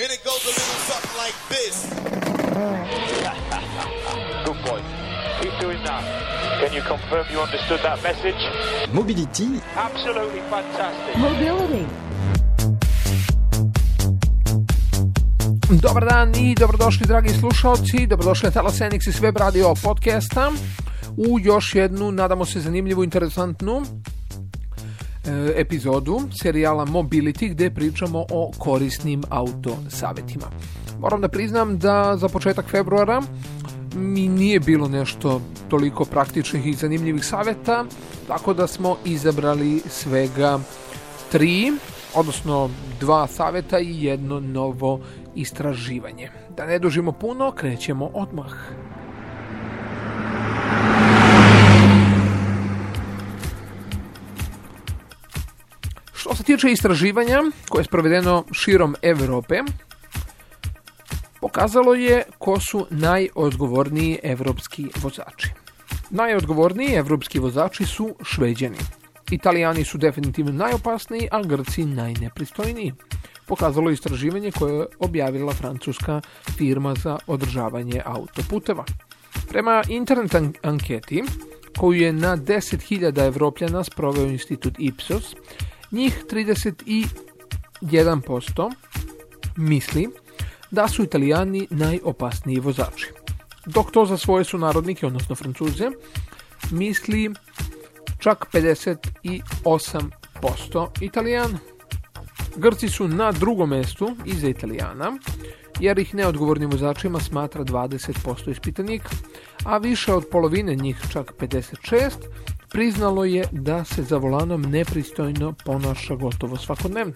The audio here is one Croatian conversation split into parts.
And it goes a little something like this. Good boy. Keep doing that. Can you confirm you understood that message? Mobility Absolutely fantastic. Mobility. Dobar dan i dobrodošli dragi slušalci, dobrodošli na Talasenix i Web Radio podcasta u još jednu, nadamo se, zanimljivu, interesantnu epizodu serijala Mobility gdje pričamo o korisnim auto savjetima. Moram da priznam da za početak februara mi nije bilo nešto toliko praktičnih i zanimljivih savjeta, tako da smo izabrali svega tri, odnosno dva savjeta i jedno novo istraživanje. Da ne dužimo puno, krećemo odmah. Tiče istraživanja koje je sprovedeno širom Europe, pokazalo je ko su najodgovorniji evropski vozači. Najodgovorniji evropski vozači su šveđani. Italijani su definitivno najopasniji, a Grci najnepristojniji. Pokazalo je istraživanje koje je objavila francuska firma za održavanje autoputeva. Prema internet an- anketi, koju je na 10.000 evropljana sproveo institut Ipsos, njih 31% misli da su italijani najopasniji vozači. Dok to za svoje sunarodnike, odnosno francuze, misli čak 58% italijana. Grci su na drugom mestu iza italijana, jer ih neodgovornim vozačima smatra 20% ispitanika, a više od polovine njih, čak 56%, priznalo je da se za volanom nepristojno ponaša gotovo svakodnevno.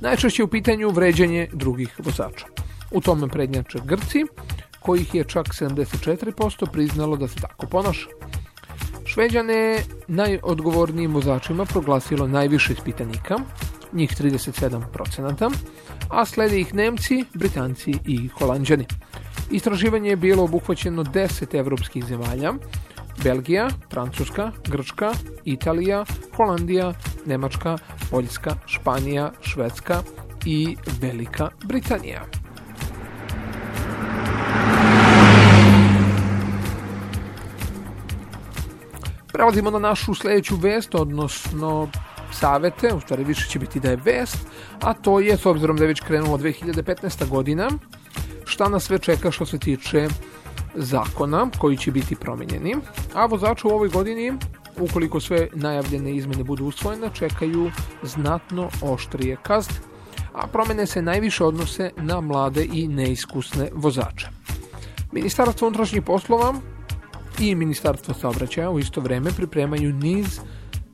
Najčešće u pitanju vređanje drugih vozača. U tome prednjače Grci, kojih je čak 74% priznalo da se tako ponaša. Šveđane je najodgovornijim vozačima proglasilo najviše ispitanika, njih 37%, a slede ih Nemci, Britanci i Holandžani. Istraživanje je bilo obuhvaćeno 10 evropskih zemalja, Belgija, Francuska, Grčka, Italija, Holandija, Nemačka, Poljska, Španija, Švedska i Velika Britanija. Prelazimo na našu sljedeću vest, odnosno savete, u stvari više će biti da je vest, a to je, s obzirom da je već krenulo 2015. godina, šta nas sve čeka što se tiče zakona koji će biti promijenjeni, a vozaču u ovoj godini, ukoliko sve najavljene izmjene budu usvojene, čekaju znatno oštrije kazne, a promjene se najviše odnose na mlade i neiskusne vozače. Ministarstvo unutrašnjih poslova i Ministarstvo saobraćaja u isto vrijeme pripremaju niz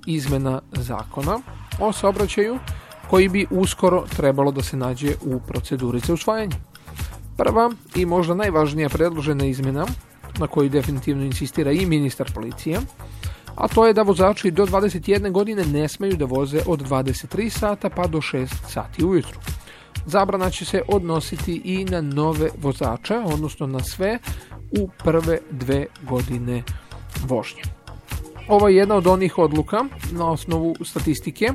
izmjena zakona o saobraćaju koji bi uskoro trebalo da se nađe u proceduri za usvajanje. Prva i možda najvažnija predložena izmjena na koju definitivno insistira i ministar policije, a to je da vozači do 21 godine ne smeju da voze od 23 sata pa do 6 sati ujutru. Zabrana će se odnositi i na nove vozače, odnosno na sve u prve dve godine vožnje. Ovo je jedna od onih odluka na osnovu statistike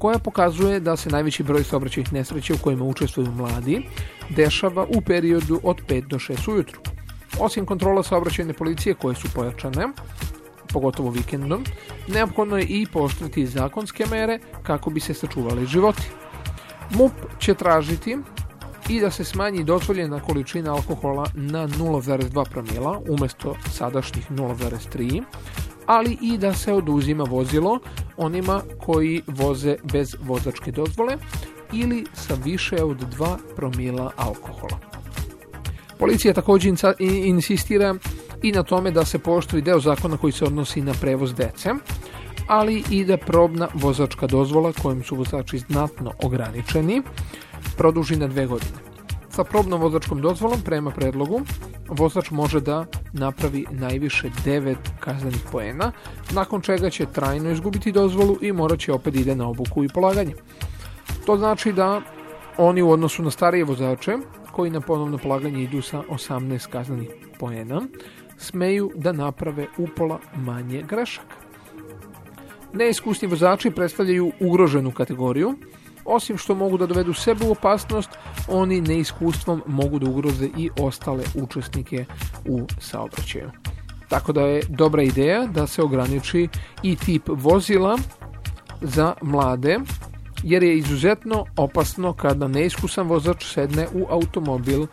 koja pokazuje da se najveći broj saobraćajnih nesreća u kojima učestvuju mladi dešava u periodu od 5 do 6 ujutru. Osim kontrola saobraćajne policije koje su pojačane, pogotovo vikendom, neophodno je i pooštriti zakonske mere kako bi se sačuvali životi. MUP će tražiti i da se smanji dozvoljena količina alkohola na 0,2 promila umjesto sadašnjih 0,3 ali i da se oduzima vozilo onima koji voze bez vozačke dozvole ili sa više od 2 promila alkohola. Policija također insistira i na tome da se poštuje deo zakona koji se odnosi na prevoz dece, ali i da probna vozačka dozvola kojom su vozači znatno ograničeni produži na dve godine. Sa probnom vozačkom dozvolom prema predlogu vozač može da napravi najviše 9 kaznenih poena, nakon čega će trajno izgubiti dozvolu i morat će opet ide na obuku i polaganje. To znači da oni u odnosu na starije vozače, koji na ponovno polaganje idu sa 18 kaznenih poena, smeju da naprave upola manje grešaka. Neiskusni vozači predstavljaju ugroženu kategoriju, Osim što mogu da dovedu sebe u opasnost, oni neiskustvom mogu da ugroze i ostale učesnike u saobraćaju. Tako da je dobra ideja da se ograniči i tip vozila za mlade, jer je izuzetno opasno kada neiskusan vozač sedne u automobil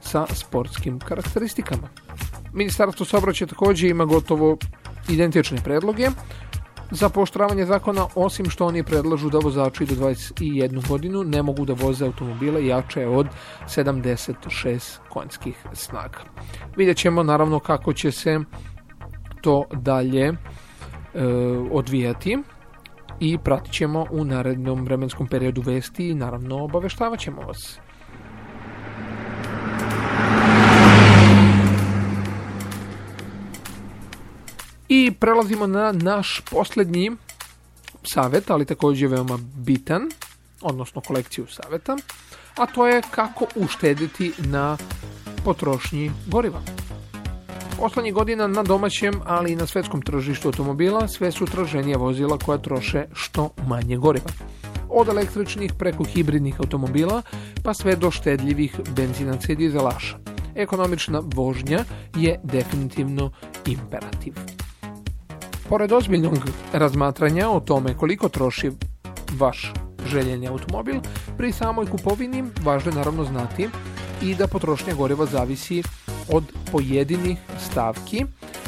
sa sportskim karakteristikama. Ministarstvo saobraćaja također ima gotovo identične predloge za poštravanje zakona, osim što oni predlažu da vozači do 21 godinu ne mogu da voze automobile jače od 76 konjskih snaga. Vidjet ćemo naravno kako će se to dalje e, odvijati i pratit ćemo u narednom vremenskom periodu vesti i naravno obaveštavat ćemo vas. I prelazimo na naš posljednji savjet, ali također veoma bitan, odnosno kolekciju savjeta, a to je kako uštediti na potrošnji goriva. Poslednjih godina na domaćem, ali i na svetskom tržištu automobila sve su traženija vozila koja troše što manje goriva. Od električnih preko hibridnih automobila pa sve do štedljivih benzinaca i dizelaša. Ekonomična vožnja je definitivno imperativ. Pored ozbiljnog razmatranja o tome koliko troši vaš željeni automobil, pri samoj kupovini važno je naravno znati i da potrošnja goriva zavisi od pojedinih stavki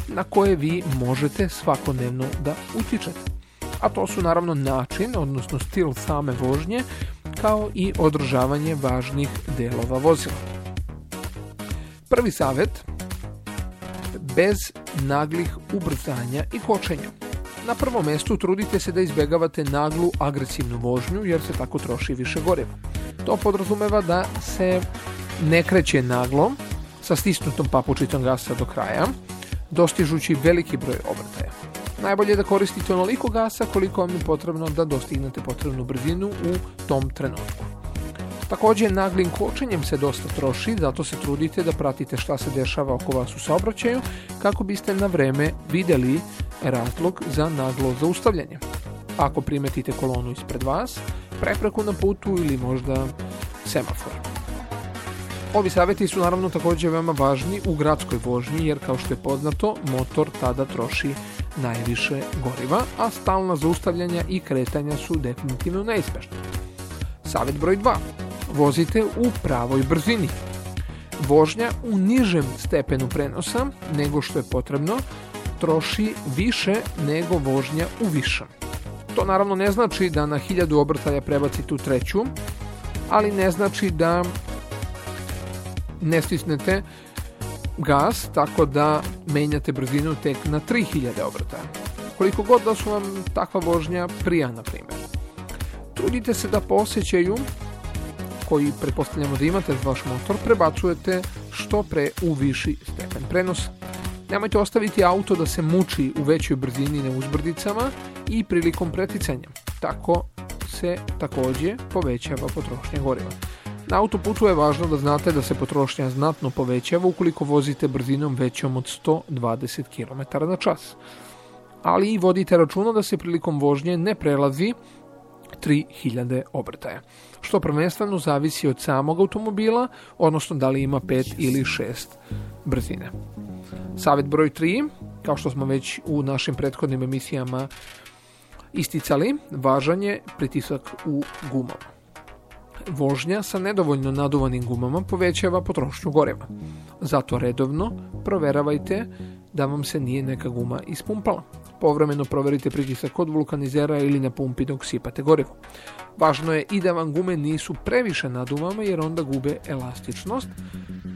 na koje vi možete svakodnevno da utičete. A to su naravno način, odnosno stil same vožnje, kao i održavanje važnih delova vozila. Prvi savjet, bez naglih ubrzanja i kočenja. Na prvom mjestu trudite se da izbjegavate naglu agresivnu vožnju jer se tako troši više goriva. To podrazumeva da se ne kreće naglo sa stisnutom papučicom gasa do kraja, dostižući veliki broj obrtaja. Najbolje je da koristite onoliko gasa koliko vam je potrebno da dostignete potrebnu brzinu u tom trenutku. Također naglim kočenjem se dosta troši, zato se trudite da pratite šta se dešava oko vas u saobraćaju kako biste na vreme vidjeli razlog za naglo zaustavljanje. Ako primetite kolonu ispred vas, prepreku na putu ili možda semafor. Ovi savjeti su naravno također veoma važni u gradskoj vožnji jer kao što je poznato motor tada troši najviše goriva, a stalna zaustavljanja i kretanja su definitivno neizbježna. Savjet broj 2 vozite u pravoj brzini. Vožnja u nižem stepenu prenosa nego što je potrebno troši više nego vožnja u višem. To naravno ne znači da na 1000 obrtaja prebacite u treću, ali ne znači da ne stisnete gas tako da menjate brzinu tek na 3000 obrtaja. Koliko god da su vam takva vožnja prija, na primjer. Trudite se da posjećaju koji pretpostavljamo da imate vaš motor prebacujete što pre u viši stepen prenosa. Nemojte ostaviti auto da se muči u većoj brzini na uzbrdicama i prilikom preticanja. Tako se također povećava potrošnja goriva. Na autoputu je važno da znate da se potrošnja znatno povećava ukoliko vozite brzinom većom od 120 km na čas. Ali i vodite računa da se prilikom vožnje ne prelazi 3000 obrtaja, što prvenstveno zavisi od samog automobila, odnosno da li ima 5 ili 6 brzine. Savjet broj 3, kao što smo već u našim prethodnim emisijama isticali, važan je pritisak u gumama. Vožnja sa nedovoljno naduvanim gumama povećava potrošnju goriva. Zato redovno proveravajte da vam se nije neka guma ispumpala. Povremeno proverite pritisak kod vulkanizera ili na pumpi dok sipate gorivo. Važno je i da vam gume nisu previše naduvama jer onda gube elastičnost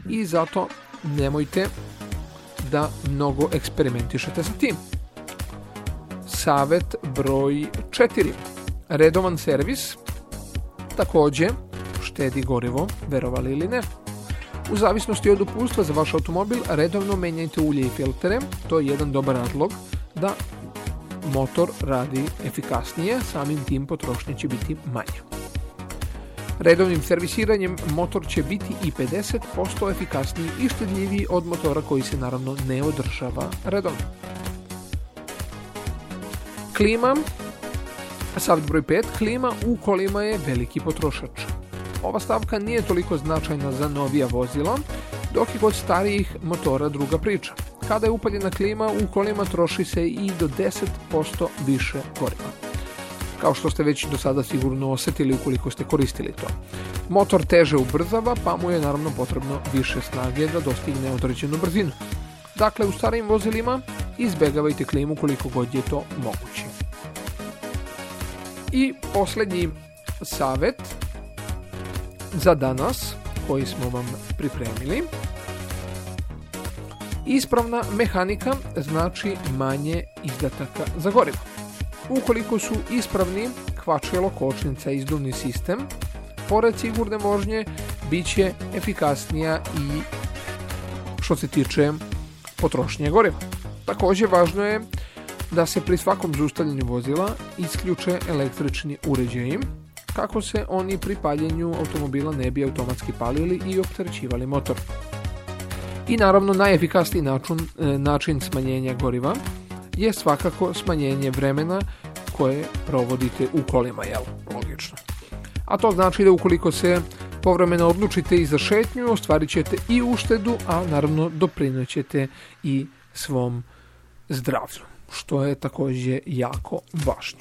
i zato nemojte da mnogo eksperimentišete sa tim. Savet broj 4. Redovan servis također štedi gorivo, verovali ili ne. U zavisnosti od upustva za vaš automobil redovno menjajte ulje i filtere, to je jedan dobar razlog da motor radi efikasnije, samim tim potrošnje će biti manja. Redovnim servisiranjem motor će biti i 50% efikasniji i štedljiviji od motora koji se naravno ne održava redovno. Klima Savjet broj 5. Klima u kolima je veliki potrošač. Ova stavka nije toliko značajna za novija vozila, dok je kod starijih motora druga priča. Kada je upaljena klima, u kolima troši se i do 10% više goriva. Kao što ste već do sada sigurno osetili ukoliko ste koristili to. Motor teže ubrzava, pa mu je naravno potrebno više snage da dostigne određenu brzinu. Dakle, u starijim vozilima izbegavajte klimu koliko god je to moguće. I posljednji savjet za danas koji smo vam pripremili. Ispravna mehanika znači manje izdataka za gorivo. Ukoliko su ispravni kvačelo, kočnica i izduvni sistem, pored sigurne vožnje bit će efikasnija i što se tiče potrošnje goriva. Također važno je da se pri svakom zaustavljanju vozila isključe električni uređaji kako se oni pri paljenju automobila ne bi automatski palili i opterećivali motor. I naravno najefikasniji način, e, način smanjenja goriva je svakako smanjenje vremena koje provodite u kolima, jel? Logično. A to znači da ukoliko se povremeno odlučite i za šetnju, ostvarit ćete i uštedu, a naravno doprinoćete i svom zdravlju, što je također jako važno.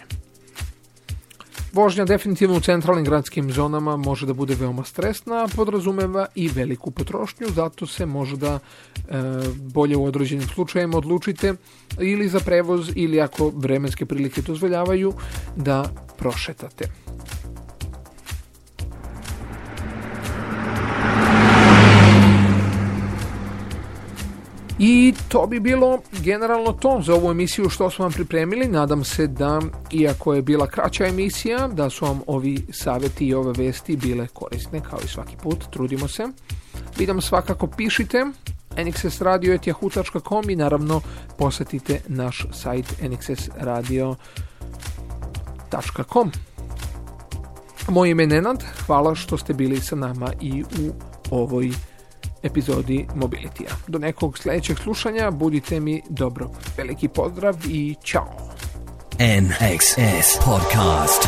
Vožnja definitivno u centralnim gradskim zonama može da bude veoma stresna, podrazumeva i veliku potrošnju, zato se možda e, bolje u određenim slučajevima odlučite ili za prevoz ili ako vremenske prilike dozvoljavaju da prošetate. I to bi bilo generalno to za ovu emisiju što smo vam pripremili. Nadam se da, iako je bila kraća emisija, da su vam ovi savjeti i ove vesti bile korisne, kao i svaki put. Trudimo se. Vi svakako pišite nxsradio.com i naravno posjetite naš sajt nxsradio.com Moje ime je Nenad, hvala što ste bili sa nama i u ovoj epizodi Mobilitija. Do nekog sljedećeg slušanja budite mi dobro. Veliki pozdrav i čao. NXS Podcast.